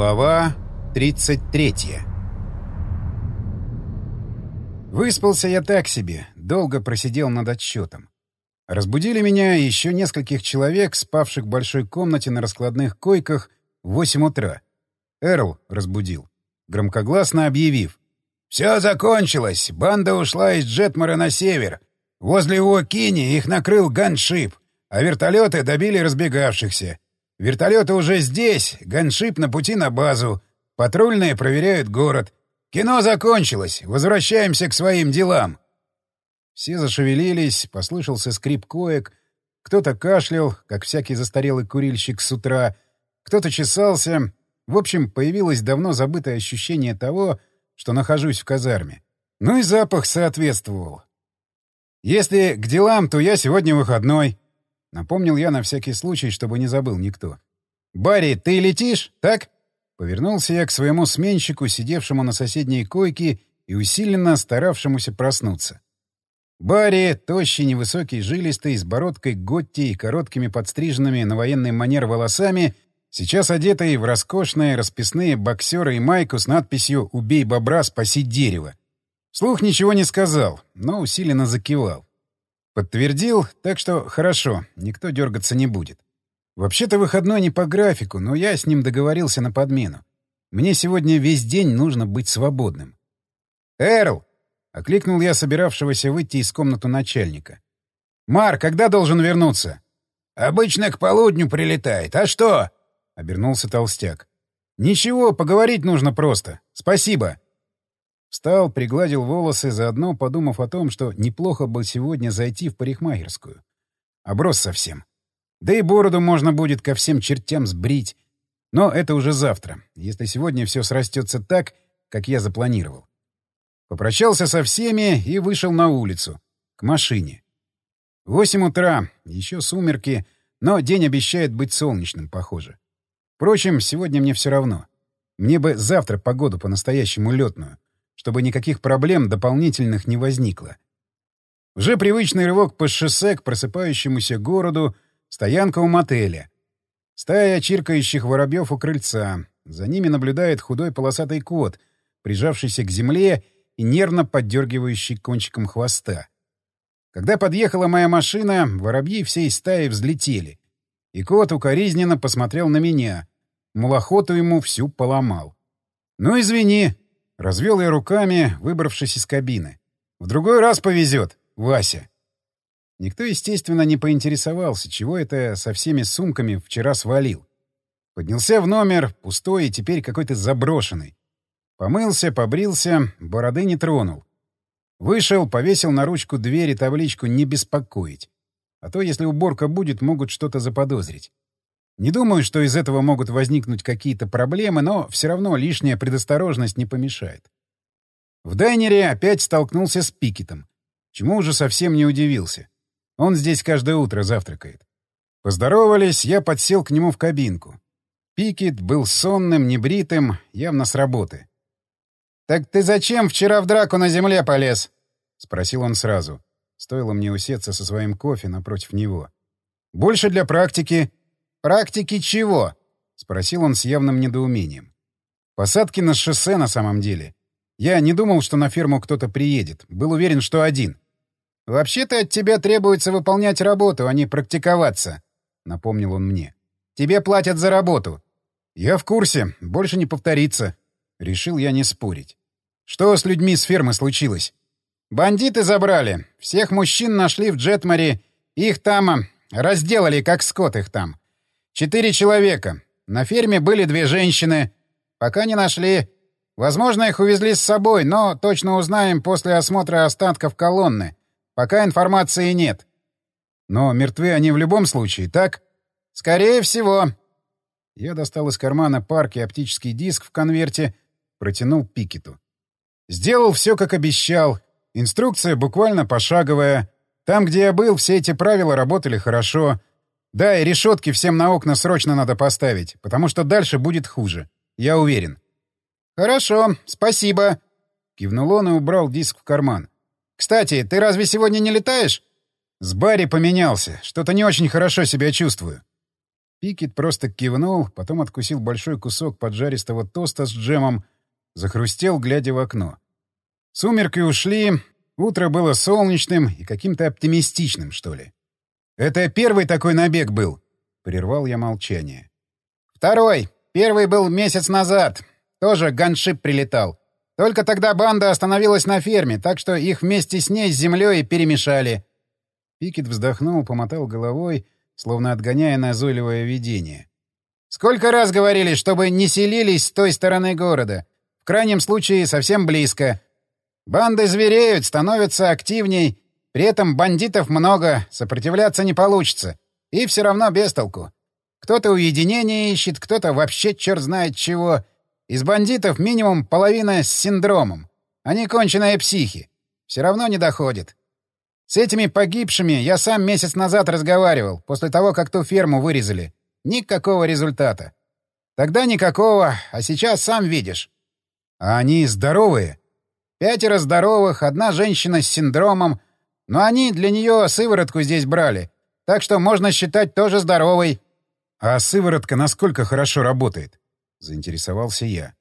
Глава 33 Выспался я так себе, долго просидел над отсчетом. Разбудили меня еще нескольких человек, спавших в большой комнате на раскладных койках в 8 утра. Эрл разбудил, громкогласно объявив. «Все закончилось. Банда ушла из Джетмара на север. Возле Уокини их накрыл ганшип, а вертолеты добили разбегавшихся. Вертолеты уже здесь, ганшип на пути на базу. Патрульные проверяют город. Кино закончилось. Возвращаемся к своим делам. Все зашевелились, послышался скрип коек. Кто-то кашлял, как всякий застарелый курильщик с утра. Кто-то чесался. В общем, появилось давно забытое ощущение того, что нахожусь в казарме. Ну и запах соответствовал. Если к делам, то я сегодня выходной. Напомнил я на всякий случай, чтобы не забыл никто. «Барри, ты летишь, так?» Повернулся я к своему сменщику, сидевшему на соседней койке и усиленно старавшемуся проснуться. Барри, тощий, невысокий, жилистый, с бородкой Готти и короткими подстриженными на военный манер волосами, сейчас одетый в роскошные расписные боксеры и майку с надписью «Убей бобра, спаси дерево». Слух ничего не сказал, но усиленно закивал. Подтвердил, так что хорошо, никто дергаться не будет. Вообще-то выходной не по графику, но я с ним договорился на подмену. Мне сегодня весь день нужно быть свободным. «Эрл!» — окликнул я собиравшегося выйти из комнаты начальника. «Мар, когда должен вернуться?» «Обычно к полудню прилетает. А что?» — обернулся толстяк. «Ничего, поговорить нужно просто. Спасибо». Встал, пригладил волосы, заодно подумав о том, что неплохо бы сегодня зайти в парикмахерскую. Оброс совсем. Да и бороду можно будет ко всем чертям сбрить. Но это уже завтра, если сегодня все срастется так, как я запланировал. Попрощался со всеми и вышел на улицу, к машине. Восемь утра, еще сумерки, но день обещает быть солнечным, похоже. Впрочем, сегодня мне все равно. Мне бы завтра погоду по-настоящему летную — чтобы никаких проблем дополнительных не возникло. Уже привычный рывок по шоссе к просыпающемуся городу, стоянка у мотеля. Стая чиркающих воробьев у крыльца. За ними наблюдает худой полосатый кот, прижавшийся к земле и нервно поддергивающий кончиком хвоста. Когда подъехала моя машина, воробьи всей стаи взлетели. И кот укоризненно посмотрел на меня. Мулохоту ему всю поломал. «Ну, извини», Развел я руками, выбравшись из кабины. «В другой раз повезет, Вася». Никто, естественно, не поинтересовался, чего это со всеми сумками вчера свалил. Поднялся в номер, пустой и теперь какой-то заброшенный. Помылся, побрился, бороды не тронул. Вышел, повесил на ручку двери табличку «Не беспокоить». А то, если уборка будет, могут что-то заподозрить. Не думаю, что из этого могут возникнуть какие-то проблемы, но все равно лишняя предосторожность не помешает. В дайнере опять столкнулся с Пикетом, чему уже совсем не удивился. Он здесь каждое утро завтракает. Поздоровались, я подсел к нему в кабинку. Пикет был сонным, небритым, явно с работы. «Так ты зачем вчера в драку на земле полез?» — спросил он сразу. Стоило мне усеться со своим кофе напротив него. «Больше для практики», «Практики чего?» — спросил он с явным недоумением. «Посадки на шоссе на самом деле. Я не думал, что на ферму кто-то приедет. Был уверен, что один». «Вообще-то от тебя требуется выполнять работу, а не практиковаться», — напомнил он мне. «Тебе платят за работу». «Я в курсе. Больше не повторится». Решил я не спорить. «Что с людьми с фермы случилось?» «Бандиты забрали. Всех мужчин нашли в Джетмаре. Их там... разделали, как скот их там. Четыре человека. На ферме были две женщины. Пока не нашли. Возможно, их увезли с собой, но точно узнаем после осмотра останков колонны. Пока информации нет. Но мертвы они в любом случае, так? Скорее всего. Я достал из кармана парки оптический диск в конверте, протянул Пикету. Сделал все, как обещал. Инструкция буквально пошаговая. Там, где я был, все эти правила работали хорошо. Да, и решетки всем на окна срочно надо поставить, потому что дальше будет хуже. Я уверен. Хорошо, спасибо. Кивнул он и убрал диск в карман. Кстати, ты разве сегодня не летаешь? С Барри поменялся. Что-то не очень хорошо себя чувствую. Пикет просто кивнул, потом откусил большой кусок поджаристого тоста с джемом, захрустел, глядя в окно. Сумерки ушли, утро было солнечным и каким-то оптимистичным, что ли. «Это первый такой набег был?» — прервал я молчание. «Второй. Первый был месяц назад. Тоже ганшип прилетал. Только тогда банда остановилась на ферме, так что их вместе с ней с землей перемешали». Пикет вздохнул, помотал головой, словно отгоняя назойливое видение. «Сколько раз говорили, чтобы не селились с той стороны города. В крайнем случае, совсем близко. Банды звереют, становятся активней. При этом бандитов много, сопротивляться не получится. И все равно без толку. Кто-то уединение ищет, кто-то вообще черт знает чего. Из бандитов минимум половина с синдромом. Они конченые психи. Все равно не доходит. С этими погибшими я сам месяц назад разговаривал, после того, как ту ферму вырезали. Никакого результата. Тогда никакого, а сейчас сам видишь. А они здоровые? Пятеро здоровых, одна женщина с синдромом. Но они для нее сыворотку здесь брали. Так что можно считать тоже здоровой. А сыворотка насколько хорошо работает? Заинтересовался я.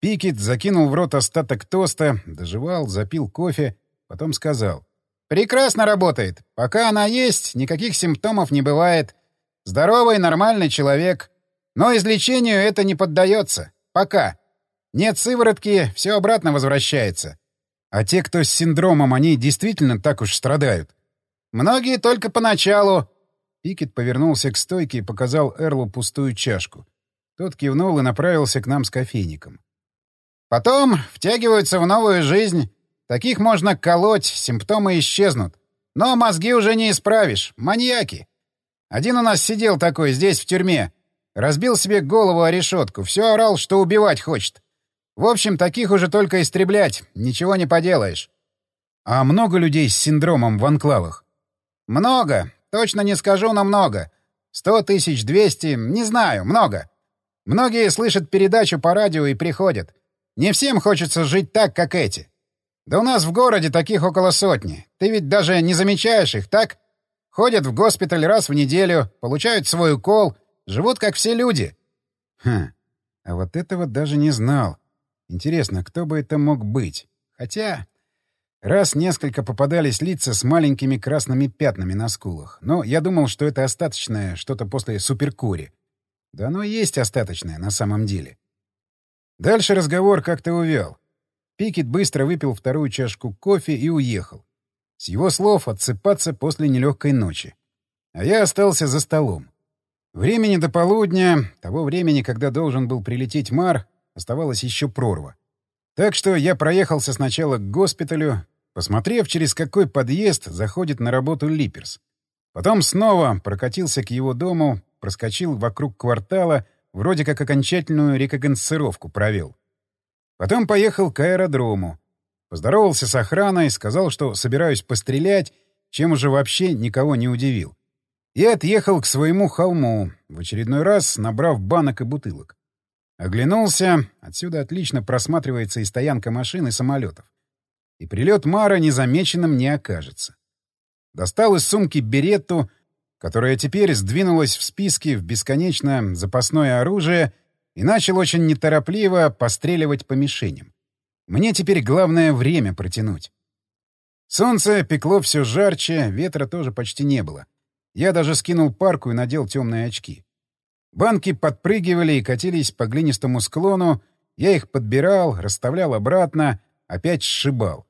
Пикет закинул в рот остаток тоста, доживал, запил кофе, потом сказал. «Прекрасно работает. Пока она есть, никаких симптомов не бывает. Здоровый, нормальный человек. Но излечению это не поддается. Пока. Нет сыворотки, все обратно возвращается. А те, кто с синдромом, они действительно так уж страдают? Многие только поначалу. Пикет повернулся к стойке и показал Эрлу пустую чашку. Тот кивнул и направился к нам с кофейником. Потом втягиваются в новую жизнь. Таких можно колоть, симптомы исчезнут. Но мозги уже не исправишь. Маньяки. Один у нас сидел такой здесь, в тюрьме. Разбил себе голову о решетку. Все орал, что убивать хочет. В общем, таких уже только истреблять, ничего не поделаешь. А много людей с синдромом в анклавах? Много. Точно не скажу, но много. Сто тысяч, двести, не знаю, много. Многие слышат передачу по радио и приходят. Не всем хочется жить так, как эти. Да у нас в городе таких около сотни. Ты ведь даже не замечаешь их, так? Ходят в госпиталь раз в неделю, получают свой укол, живут как все люди. Хм, а вот этого даже не знал. Интересно, кто бы это мог быть? Хотя... Раз несколько попадались лица с маленькими красными пятнами на скулах. Но я думал, что это остаточное что-то после суперкури. Да оно и есть остаточное на самом деле. Дальше разговор как-то увял. Пикет быстро выпил вторую чашку кофе и уехал. С его слов отсыпаться после нелегкой ночи. А я остался за столом. Времени до полудня, того времени, когда должен был прилететь Мар, Оставалась еще прорва. Так что я проехался сначала к госпиталю, посмотрев, через какой подъезд заходит на работу Липерс. Потом снова прокатился к его дому, проскочил вокруг квартала, вроде как окончательную рекогносцировку провел. Потом поехал к аэродрому. Поздоровался с охраной, сказал, что собираюсь пострелять, чем уже вообще никого не удивил. И отъехал к своему холму, в очередной раз набрав банок и бутылок. Оглянулся. Отсюда отлично просматривается и стоянка машин, и самолетов. И прилет Мара незамеченным не окажется. Достал из сумки беретту, которая теперь сдвинулась в списке в бесконечно запасное оружие, и начал очень неторопливо постреливать по мишеням. Мне теперь главное время протянуть. Солнце пекло все жарче, ветра тоже почти не было. Я даже скинул парку и надел темные очки. Банки подпрыгивали и катились по глинистому склону, я их подбирал, расставлял обратно, опять сшибал.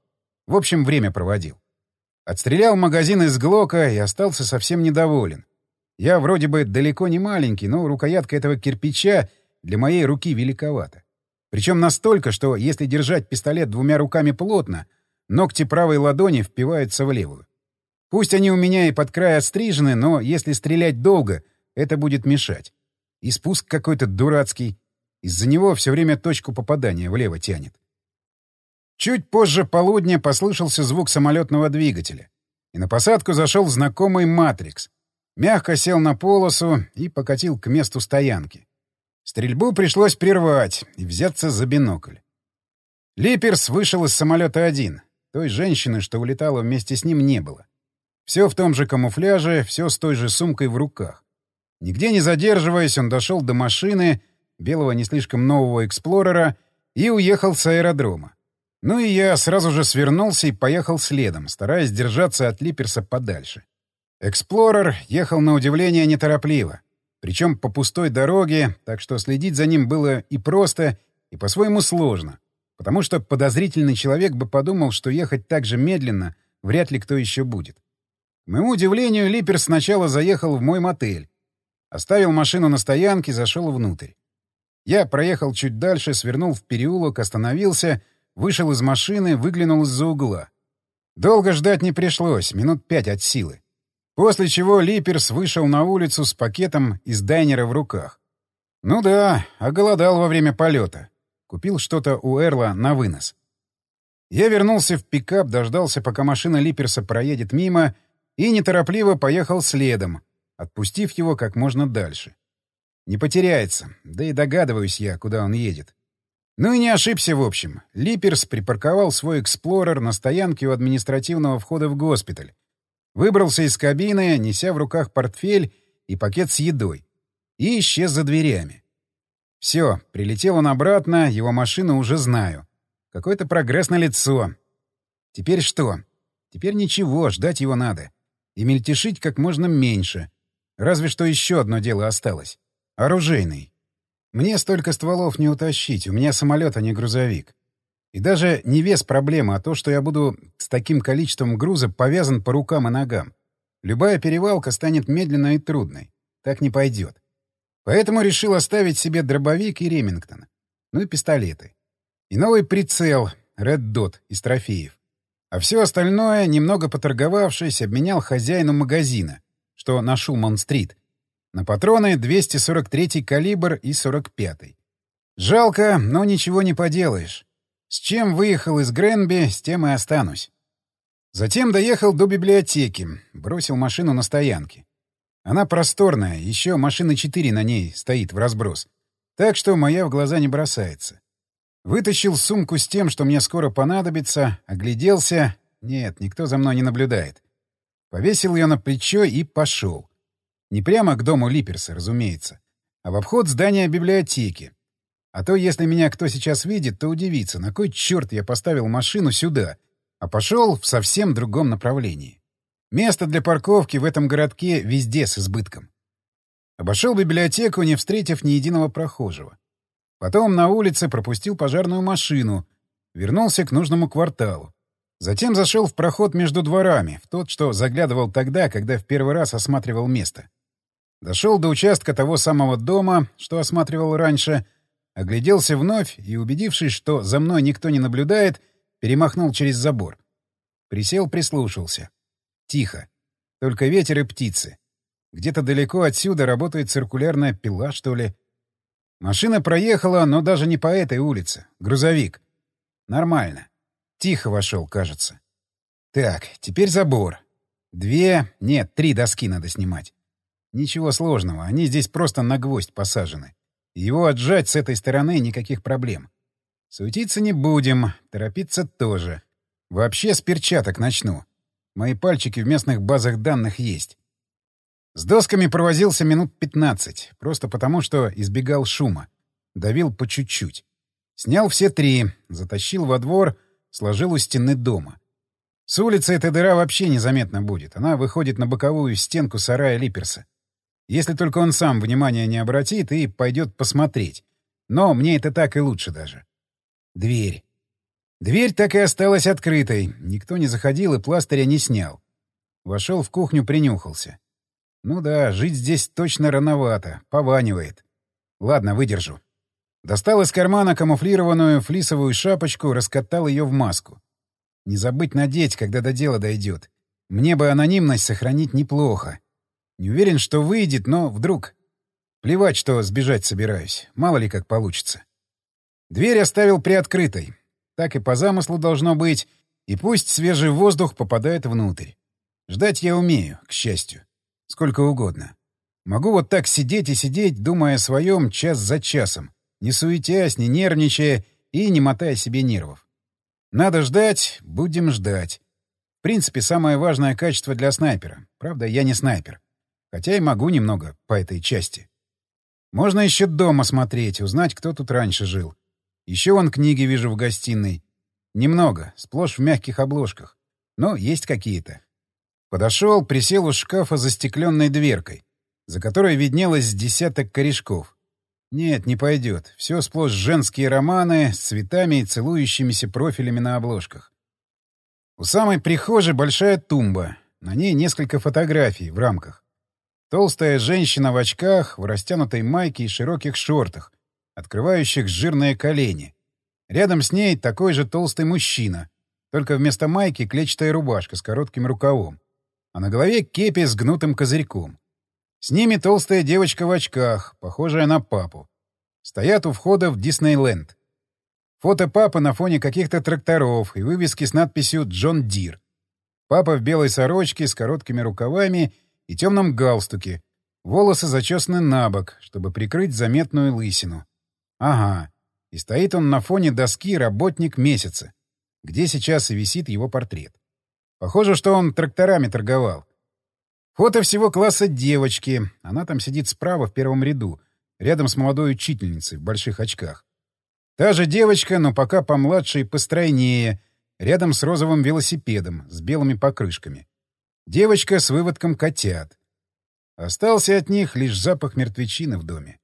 В общем, время проводил. Отстрелял магазин из Глока и остался совсем недоволен. Я вроде бы далеко не маленький, но рукоятка этого кирпича для моей руки великовата. Причем настолько, что если держать пистолет двумя руками плотно, ногти правой ладони впиваются в левую. Пусть они у меня и под край отстрижены, но если стрелять долго, это будет мешать. И спуск какой-то дурацкий. Из-за него все время точку попадания влево тянет. Чуть позже полудня послышался звук самолетного двигателя. И на посадку зашел знакомый «Матрикс». Мягко сел на полосу и покатил к месту стоянки. Стрельбу пришлось прервать и взяться за бинокль. Липерс вышел из самолета один. Той женщины, что улетала вместе с ним, не было. Все в том же камуфляже, все с той же сумкой в руках. Нигде не задерживаясь, он дошел до машины, белого не слишком нового эксплорера, и уехал с аэродрома. Ну и я сразу же свернулся и поехал следом, стараясь держаться от Липерса подальше. Эксплорер ехал на удивление неторопливо, причем по пустой дороге, так что следить за ним было и просто, и по-своему сложно, потому что подозрительный человек бы подумал, что ехать так же медленно вряд ли кто еще будет. К моему удивлению, Липерс сначала заехал в мой мотель, оставил машину на стоянке, зашел внутрь. Я проехал чуть дальше, свернул в переулок, остановился, вышел из машины, выглянул из-за угла. Долго ждать не пришлось, минут пять от силы. После чего Липерс вышел на улицу с пакетом из дайнера в руках. Ну да, оголодал во время полета. Купил что-то у Эрла на вынос. Я вернулся в пикап, дождался, пока машина Липерса проедет мимо, и неторопливо поехал следом, отпустив его как можно дальше. Не потеряется, да и догадываюсь я, куда он едет. Ну и не ошибся, в общем. Липерс припарковал свой «Эксплорер» на стоянке у административного входа в госпиталь, Выбрался из кабины, неся в руках портфель и пакет с едой. И исчез за дверями. Все, прилетел он обратно, его машину уже знаю. Какой-то прогресс на лицо. Теперь что? Теперь ничего, ждать его надо. И мельтешить как можно меньше. Разве что еще одно дело осталось. Оружейный. Мне столько стволов не утащить, у меня самолет, а не грузовик. И даже не вес проблемы, а то, что я буду с таким количеством груза повязан по рукам и ногам. Любая перевалка станет медленной и трудной. Так не пойдет. Поэтому решил оставить себе дробовик и Ремингтон. Ну и пистолеты. И новый прицел Red Dot из трофеев. А все остальное, немного поторговавшись, обменял хозяину магазина, что на Шулман-стрит, на патроны 243 калибр и 45 Жалко, но ничего не поделаешь. С чем выехал из Гренби, с тем и останусь. Затем доехал до библиотеки, бросил машину на стоянке. Она просторная, еще машины четыре на ней стоит в разброс. Так что моя в глаза не бросается. Вытащил сумку с тем, что мне скоро понадобится, огляделся. Нет, никто за мной не наблюдает. Повесил ее на плечо и пошел. Не прямо к дому Липерса, разумеется, а в обход здания библиотеки, а то, если меня кто сейчас видит, то удивится, на кой черт я поставил машину сюда, а пошел в совсем другом направлении. Место для парковки в этом городке везде с избытком. Обошел библиотеку, не встретив ни единого прохожего. Потом на улице пропустил пожарную машину, вернулся к нужному кварталу. Затем зашел в проход между дворами, в тот, что заглядывал тогда, когда в первый раз осматривал место. Дошел до участка того самого дома, что осматривал раньше — Огляделся вновь и, убедившись, что за мной никто не наблюдает, перемахнул через забор. Присел, прислушался. Тихо. Только ветер и птицы. Где-то далеко отсюда работает циркулярная пила, что ли. Машина проехала, но даже не по этой улице. Грузовик. Нормально. Тихо вошел, кажется. Так, теперь забор. Две, нет, три доски надо снимать. Ничего сложного, они здесь просто на гвоздь посажены. Его отжать с этой стороны никаких проблем. Суетиться не будем, торопиться тоже. Вообще с перчаток начну. Мои пальчики в местных базах данных есть. С досками провозился минут 15, просто потому, что избегал шума. Давил по чуть-чуть. Снял все три, затащил во двор, сложил у стены дома. С улицы эта дыра вообще незаметно будет. Она выходит на боковую стенку сарая Липерса. Если только он сам внимания не обратит и пойдет посмотреть. Но мне это так и лучше даже. Дверь. Дверь так и осталась открытой. Никто не заходил и пластыря не снял. Вошел в кухню, принюхался. Ну да, жить здесь точно рановато. Пованивает. Ладно, выдержу. Достал из кармана камуфлированную флисовую шапочку, раскатал ее в маску. Не забыть надеть, когда до дела дойдет. Мне бы анонимность сохранить неплохо. Не уверен, что выйдет, но вдруг... Плевать, что сбежать собираюсь. Мало ли как получится. Дверь оставил приоткрытой. Так и по замыслу должно быть. И пусть свежий воздух попадает внутрь. Ждать я умею, к счастью. Сколько угодно. Могу вот так сидеть и сидеть, думая о своем час за часом, не суетясь, не нервничая и не мотая себе нервов. Надо ждать, будем ждать. В принципе, самое важное качество для снайпера. Правда, я не снайпер. Хотя и могу немного по этой части. Можно еще дома смотреть, узнать, кто тут раньше жил. Еще вон книги вижу в гостиной. Немного, сплошь в мягких обложках. Но есть какие-то. Подошел, присел у шкафа за стекленной дверкой, за которой виднелось десяток корешков. Нет, не пойдет. Все сплошь женские романы с цветами и целующимися профилями на обложках. У самой прихожей большая тумба. На ней несколько фотографий в рамках. Толстая женщина в очках, в растянутой майке и широких шортах, открывающих жирные колени. Рядом с ней такой же толстый мужчина, только вместо майки клетчатая рубашка с коротким рукавом, а на голове кепи с гнутым козырьком. С ними толстая девочка в очках, похожая на папу. Стоят у входа в Диснейленд. Фото папы на фоне каких-то тракторов и вывески с надписью «Джон Дир». Папа в белой сорочке с короткими рукавами и темном галстуке. Волосы зачесаны на бок, чтобы прикрыть заметную лысину. Ага. И стоит он на фоне доски «Работник месяца», где сейчас и висит его портрет. Похоже, что он тракторами торговал. Фото всего класса девочки. Она там сидит справа в первом ряду, рядом с молодой учительницей в больших очках. Та же девочка, но пока помладше и постройнее, рядом с розовым велосипедом, с белыми покрышками. Девочка с выводком котят. Остался от них лишь запах мертвечины в доме.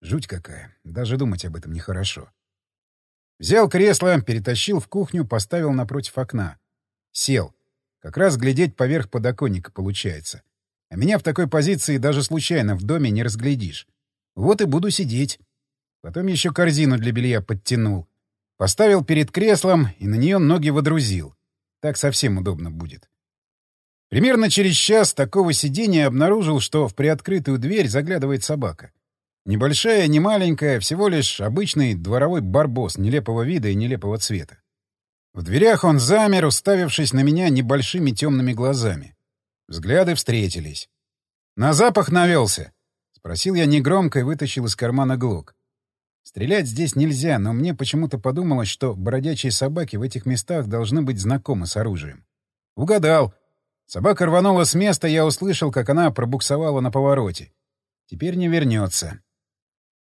Жуть какая. Даже думать об этом нехорошо. Взял кресло, перетащил в кухню, поставил напротив окна. Сел. Как раз глядеть поверх подоконника получается. А меня в такой позиции даже случайно в доме не разглядишь. Вот и буду сидеть. Потом еще корзину для белья подтянул. Поставил перед креслом и на нее ноги водрузил. Так совсем удобно будет. Примерно через час такого сидения обнаружил, что в приоткрытую дверь заглядывает собака. Небольшая, не маленькая, всего лишь обычный дворовой барбос нелепого вида и нелепого цвета. В дверях он замер, уставившись на меня небольшими темными глазами. Взгляды встретились. «На запах навелся?» — спросил я негромко и вытащил из кармана глок. Стрелять здесь нельзя, но мне почему-то подумалось, что бродячие собаки в этих местах должны быть знакомы с оружием. Угадал. Собака рванула с места, я услышал, как она пробуксовала на повороте. Теперь не вернется.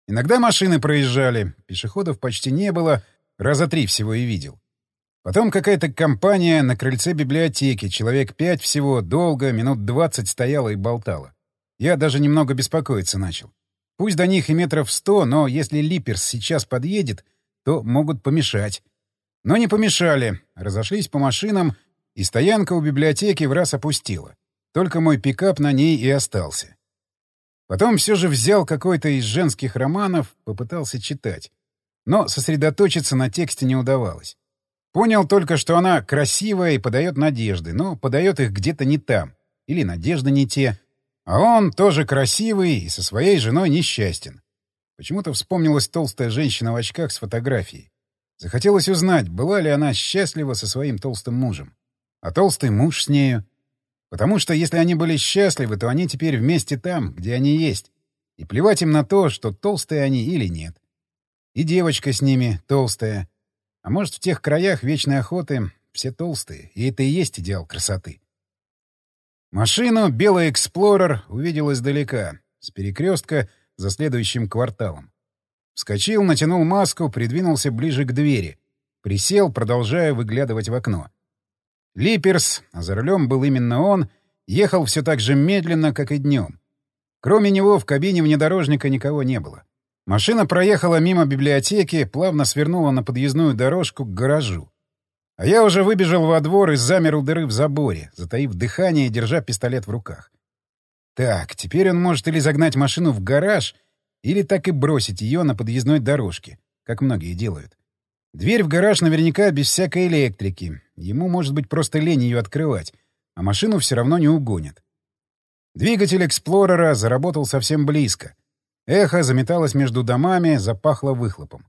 Иногда машины проезжали, пешеходов почти не было, раза три всего и видел. Потом какая-то компания на крыльце библиотеки, человек пять всего, долго, минут двадцать стояла и болтала. Я даже немного беспокоиться начал. Пусть до них и метров сто, но если Липерс сейчас подъедет, то могут помешать. Но не помешали, разошлись по машинам, и стоянка у библиотеки в раз опустила. Только мой пикап на ней и остался. Потом все же взял какой-то из женских романов, попытался читать. Но сосредоточиться на тексте не удавалось. Понял только, что она красивая и подает надежды, но подает их где-то не там. Или надежды не те. А он тоже красивый и со своей женой несчастен. Почему-то вспомнилась толстая женщина в очках с фотографией. Захотелось узнать, была ли она счастлива со своим толстым мужем. А толстый муж с нею. Потому что если они были счастливы, то они теперь вместе там, где они есть. И плевать им на то, что толстые они или нет. И девочка с ними толстая. А может, в тех краях вечной охоты все толстые, и это и есть идеал красоты. Машину «Белый Эксплорер» увидел издалека, с перекрестка за следующим кварталом. Вскочил, натянул маску, придвинулся ближе к двери. Присел, продолжая выглядывать в окно. Липерс, а за рулем был именно он, ехал все так же медленно, как и днем. Кроме него в кабине внедорожника никого не было. Машина проехала мимо библиотеки, плавно свернула на подъездную дорожку к гаражу. А я уже выбежал во двор и замер у дыры в заборе, затаив дыхание и держа пистолет в руках. Так, теперь он может или загнать машину в гараж, или так и бросить ее на подъездной дорожке, как многие делают. Дверь в гараж наверняка без всякой электрики. Ему, может быть, просто лень ее открывать, а машину все равно не угонят. Двигатель «Эксплорера» заработал совсем близко. Эхо заметалось между домами, запахло выхлопом.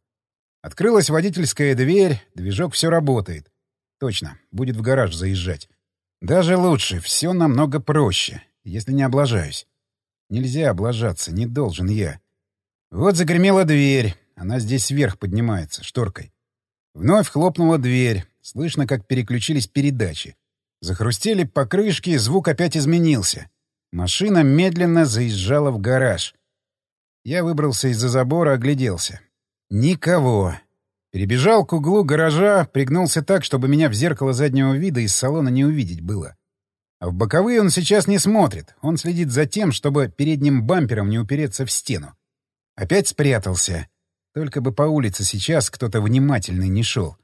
Открылась водительская дверь, движок все работает. Точно, будет в гараж заезжать. Даже лучше, все намного проще, если не облажаюсь. Нельзя облажаться, не должен я. Вот загремела дверь, она здесь вверх поднимается, шторкой. Вновь хлопнула дверь, слышно, как переключились передачи. Захрустели покрышки, звук опять изменился. Машина медленно заезжала в гараж. Я выбрался из-за забора, огляделся. Никого. Перебежал к углу гаража, пригнулся так, чтобы меня в зеркало заднего вида из салона не увидеть было. А в боковые он сейчас не смотрит. Он следит за тем, чтобы передним бампером не упереться в стену. Опять спрятался. Только бы по улице сейчас кто-то внимательный не шел.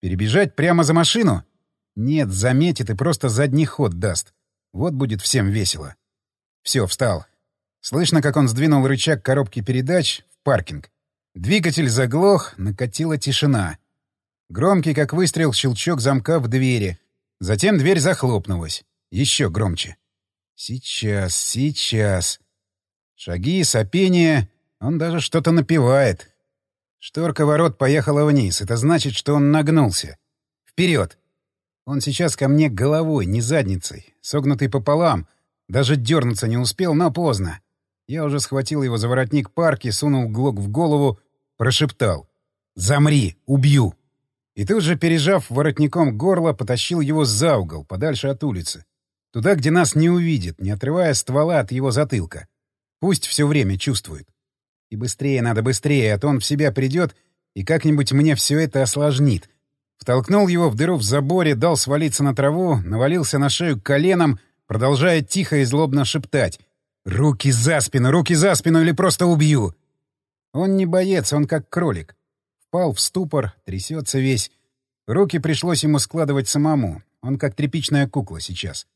Перебежать прямо за машину? Нет, заметит и просто задний ход даст. Вот будет всем весело. Все, встал. Слышно, как он сдвинул рычаг коробки передач в паркинг. Двигатель заглох, накатила тишина. Громкий, как выстрел, щелчок замка в двери. Затем дверь захлопнулась. Еще громче. Сейчас, сейчас. Шаги, сопение. Он даже что-то напевает. Шторка ворот поехала вниз. Это значит, что он нагнулся. Вперед! Он сейчас ко мне головой, не задницей, согнутый пополам. Даже дернуться не успел, но поздно. Я уже схватил его за воротник парки, сунул глок в голову, прошептал. «Замри! Убью!» И тут же, пережав воротником горло, потащил его за угол, подальше от улицы. Туда, где нас не увидит, не отрывая ствола от его затылка. Пусть все время чувствует. И быстрее надо, быстрее, а то он в себя придет и как-нибудь мне все это осложнит. Втолкнул его в дыру в заборе, дал свалиться на траву, навалился на шею коленом, продолжая тихо и злобно шептать. «Руки за спину, руки за спину или просто убью!» Он не боец, он как кролик. Впал в ступор, трясется весь. Руки пришлось ему складывать самому. Он как тряпичная кукла сейчас.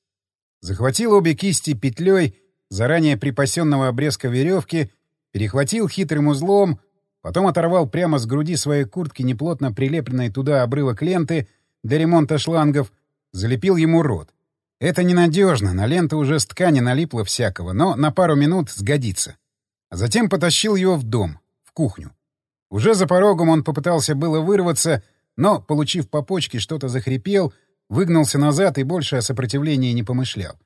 Захватил обе кисти петлей заранее припасенного обрезка веревки, перехватил хитрым узлом, потом оторвал прямо с груди своей куртки неплотно прилепленной туда обрывок ленты для ремонта шлангов, залепил ему рот. Это ненадежно, на ленту уже с ткани налипло всякого, но на пару минут сгодится. А затем потащил его в дом, в кухню. Уже за порогом он попытался было вырваться, но, получив по почке, что-то захрипел — выгнался назад и больше о сопротивлении не помышлял.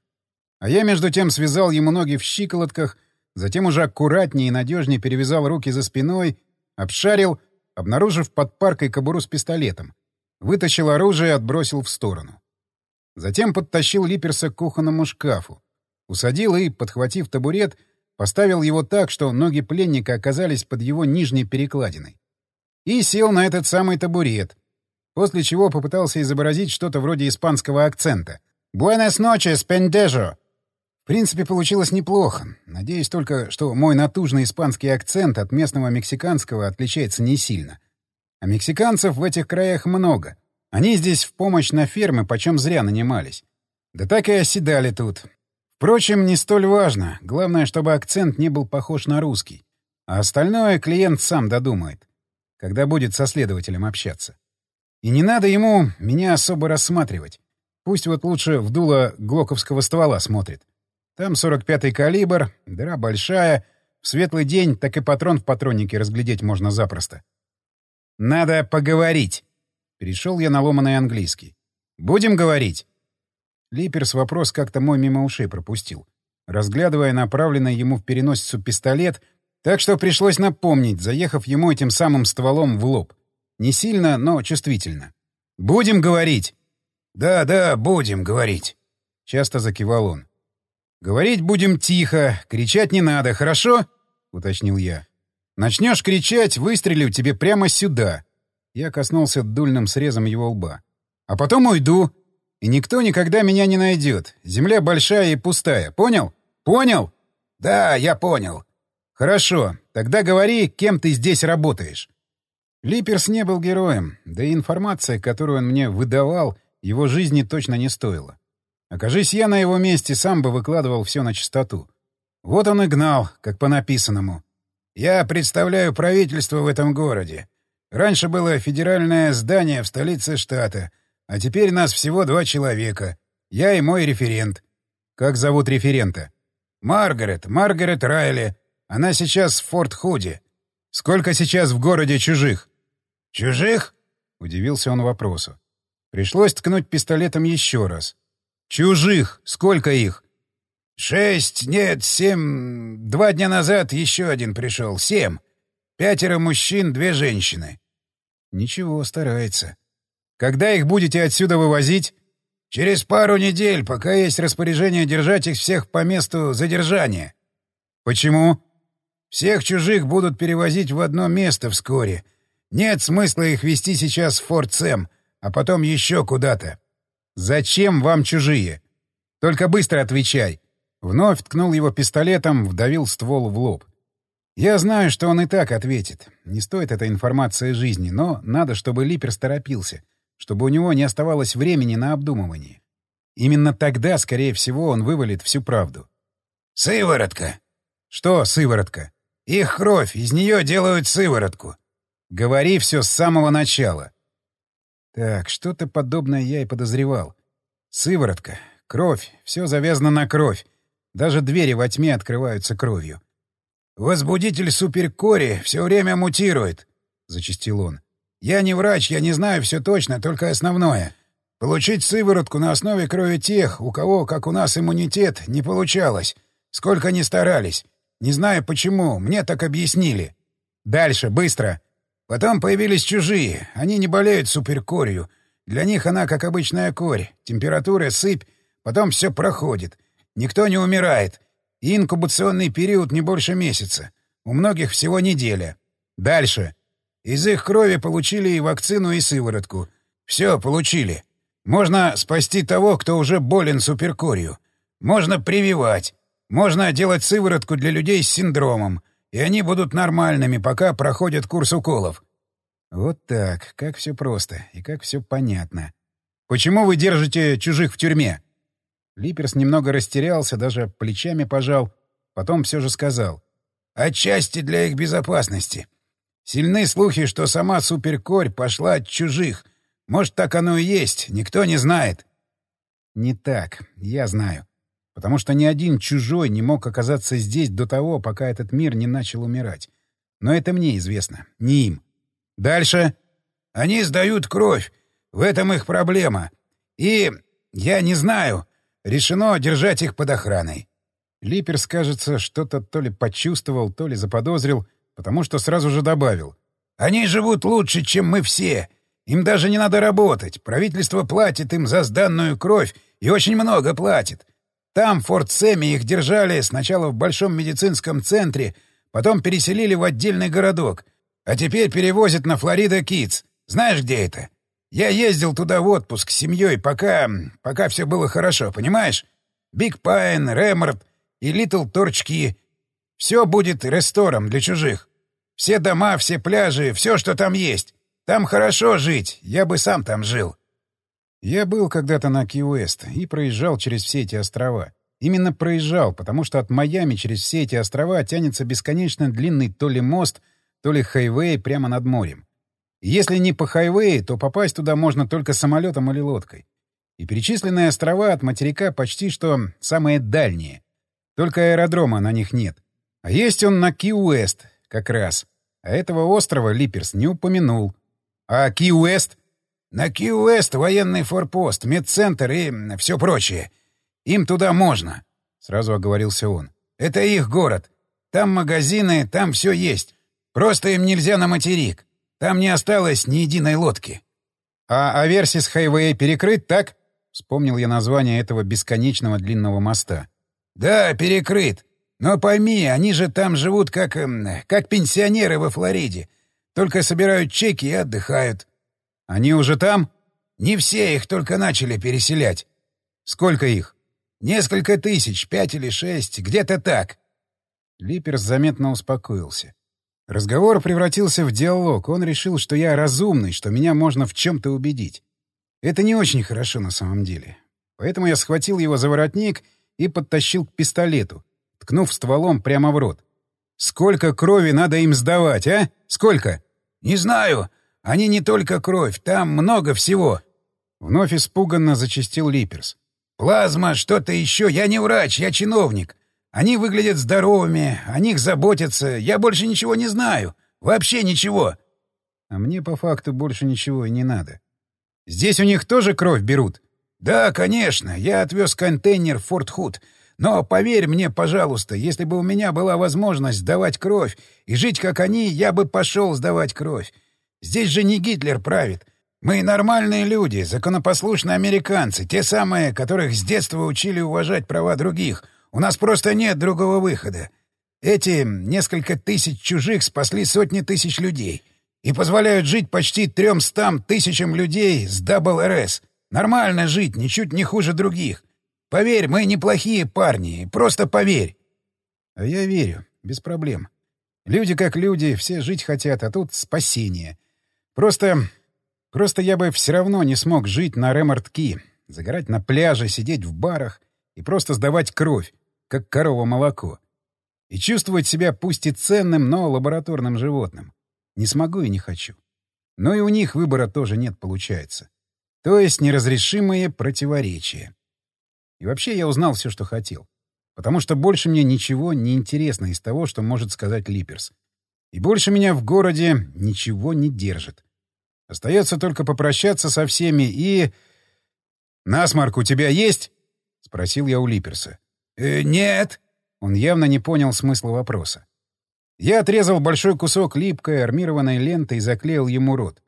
А я, между тем, связал ему ноги в щиколотках, затем уже аккуратнее и надежнее перевязал руки за спиной, обшарил, обнаружив под паркой кобуру с пистолетом. Вытащил оружие и отбросил в сторону. Затем подтащил Липерса к кухонному шкафу. Усадил и, подхватив табурет, поставил его так, что ноги пленника оказались под его нижней перекладиной. И сел на этот самый табурет — после чего попытался изобразить что-то вроде испанского акцента. «Буэнос ночес, пендежо!» В принципе, получилось неплохо. Надеюсь только, что мой натужный испанский акцент от местного мексиканского отличается не сильно. А мексиканцев в этих краях много. Они здесь в помощь на фермы почем зря нанимались. Да так и оседали тут. Впрочем, не столь важно. Главное, чтобы акцент не был похож на русский. А остальное клиент сам додумает, когда будет со следователем общаться. И не надо ему меня особо рассматривать. Пусть вот лучше в дуло глоковского ствола смотрит. Там 45-й калибр, дыра большая. В светлый день так и патрон в патроннике разглядеть можно запросто. «Надо поговорить!» Перешел я на ломаный английский. «Будем говорить?» Липерс вопрос как-то мой мимо ушей пропустил, разглядывая направленный ему в переносицу пистолет, так что пришлось напомнить, заехав ему этим самым стволом в лоб — не сильно, но чувствительно. «Будем говорить?» «Да, да, будем говорить», — часто закивал он. «Говорить будем тихо, кричать не надо, хорошо?» — уточнил я. «Начнешь кричать, выстрелю тебе прямо сюда». Я коснулся дульным срезом его лба. «А потом уйду. И никто никогда меня не найдет. Земля большая и пустая. Понял? Понял?» «Да, я понял». «Хорошо. Тогда говори, кем ты здесь работаешь». Липерс не был героем, да и информация, которую он мне выдавал, его жизни точно не стоила. Окажись я на его месте, сам бы выкладывал все на чистоту. Вот он и гнал, как по написанному. «Я представляю правительство в этом городе. Раньше было федеральное здание в столице штата, а теперь нас всего два человека. Я и мой референт». «Как зовут референта?» «Маргарет, Маргарет Райли. Она сейчас в Форт-Худе». «Сколько сейчас в городе чужих?» «Чужих?» — удивился он вопросу. Пришлось ткнуть пистолетом еще раз. «Чужих! Сколько их?» «Шесть, нет, семь... Два дня назад еще один пришел. Семь. Пятеро мужчин, две женщины». «Ничего, старается. Когда их будете отсюда вывозить?» Через пару недель, пока есть распоряжение держать их всех по месту задержания. Почему? Всех чужих будут перевозить в одно место вскоре. Нет смысла их вести сейчас в Форт Сэм, а потом еще куда-то. Зачем вам чужие? Только быстро отвечай. Вновь ткнул его пистолетом, вдавил ствол в лоб. Я знаю, что он и так ответит. Не стоит эта информация жизни, но надо, чтобы Липерс торопился, чтобы у него не оставалось времени на обдумывание. Именно тогда, скорее всего, он вывалит всю правду. «Сыворотка!» «Что сыворотка?» «Их кровь, из нее делают сыворотку». «Говори все с самого начала». Так, что-то подобное я и подозревал. Сыворотка, кровь, все завязано на кровь. Даже двери во тьме открываются кровью. «Возбудитель суперкори все время мутирует», — зачастил он. «Я не врач, я не знаю все точно, только основное. Получить сыворотку на основе крови тех, у кого, как у нас, иммунитет, не получалось. Сколько ни старались. Не знаю почему, мне так объяснили. Дальше, быстро. Потом появились чужие. Они не болеют суперкорью. Для них она как обычная корь. Температура, сыпь. Потом все проходит. Никто не умирает. И инкубационный период не больше месяца. У многих всего неделя. Дальше. Из их крови получили и вакцину, и сыворотку. Все, получили. Можно спасти того, кто уже болен суперкорью. Можно прививать. Можно делать сыворотку для людей с синдромом. И они будут нормальными, пока проходят курс уколов. Вот так. Как все просто. И как все понятно. Почему вы держите чужих в тюрьме? Липерс немного растерялся, даже плечами пожал. Потом все же сказал. «Отчасти для их безопасности. Сильны слухи, что сама суперкорь пошла от чужих. Может, так оно и есть, никто не знает». «Не так. Я знаю. Потому что ни один чужой не мог оказаться здесь до того, пока этот мир не начал умирать. Но это мне известно, не им. Дальше. Они сдают кровь. В этом их проблема. И я не знаю. Решено держать их под охраной. Липерс, кажется, что-то то ли почувствовал, то ли заподозрил, потому что сразу же добавил. «Они живут лучше, чем мы все. Им даже не надо работать. Правительство платит им за сданную кровь и очень много платит. Там, в Форт Сэме, их держали сначала в большом медицинском центре, потом переселили в отдельный городок, а теперь перевозят на Флорида Китс. Знаешь, где это? Я ездил туда в отпуск с семьей, пока... пока все было хорошо, понимаешь? Биг Пайн, Рэмрод и Литл Торчки. Все будет рестором для чужих. Все дома, все пляжи, все, что там есть. Там хорошо жить, я бы сам там жил. Я был когда-то на Ки-Уэст и проезжал через все эти острова. Именно проезжал, потому что от Майами через все эти острова тянется бесконечно длинный то ли мост, то ли хайвей прямо над морем. Если не по хайвею, то попасть туда можно только самолетом или лодкой. И перечисленные острова от материка почти что самые дальние. Только аэродрома на них нет. А есть он на Ки-Уэст, как раз. А этого острова Липерс не упомянул. А Ки-Уэст? На Ки-Уэст военный форпост, медцентр и все прочее. Им туда можно, — сразу оговорился он. Это их город. Там магазины, там все есть. Просто им нельзя на материк. Там не осталось ни единой лодки. — А Аверсис Хайвей перекрыт, так? — вспомнил я название этого бесконечного длинного моста. — Да, перекрыт. Но пойми, они же там живут как... Эм, как пенсионеры во Флориде. Только собирают чеки и отдыхают. — Они уже там? — Не все, их только начали переселять. — Сколько их? — Несколько тысяч, пять или шесть, где-то так. Липерс заметно успокоился. Разговор превратился в диалог. Он решил, что я разумный, что меня можно в чем-то убедить. Это не очень хорошо на самом деле. Поэтому я схватил его за воротник и подтащил к пистолету, ткнув стволом прямо в рот. «Сколько крови надо им сдавать, а? Сколько?» «Не знаю. Они не только кровь. Там много всего». Вновь испуганно зачистил Липерс. «Плазма, что-то еще. Я не врач, я чиновник. Они выглядят здоровыми, о них заботятся. Я больше ничего не знаю. Вообще ничего. А мне по факту больше ничего и не надо. Здесь у них тоже кровь берут? Да, конечно. Я отвез контейнер в Форт Худ. Но поверь мне, пожалуйста, если бы у меня была возможность сдавать кровь и жить как они, я бы пошел сдавать кровь. Здесь же не Гитлер правит. Мы нормальные люди, законопослушные американцы, те самые, которых с детства учили уважать права других. У нас просто нет другого выхода. Эти несколько тысяч чужих спасли сотни тысяч людей и позволяют жить почти трёмстам тысячам людей с ДРС. Нормально жить, ничуть не хуже других. Поверь, мы неплохие парни, просто поверь. А я верю, без проблем. Люди как люди, все жить хотят, а тут спасение. Просто Просто я бы все равно не смог жить на Ремортки, загорать на пляже, сидеть в барах и просто сдавать кровь, как корова молоко. И чувствовать себя пусть и ценным, но лабораторным животным. Не смогу и не хочу. Но и у них выбора тоже нет, получается. То есть неразрешимые противоречия. И вообще я узнал все, что хотел. Потому что больше мне ничего не интересно из того, что может сказать Липерс. И больше меня в городе ничего не держит. Остается только попрощаться со всеми и... «Насморк у тебя есть?» — спросил я у Липерса. «Э, «Нет». Он явно не понял смысла вопроса. Я отрезал большой кусок липкой армированной ленты и заклеил ему рот.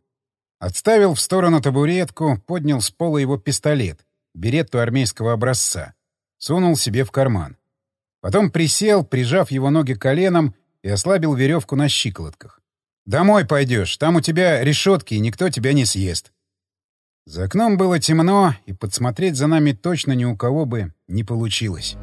Отставил в сторону табуретку, поднял с пола его пистолет, беретту армейского образца. Сунул себе в карман. Потом присел, прижав его ноги коленом, и ослабил веревку на щиколотках. Домой пойдешь, там у тебя решетки, и никто тебя не съест. За окном было темно, и подсмотреть за нами точно ни у кого бы не получилось.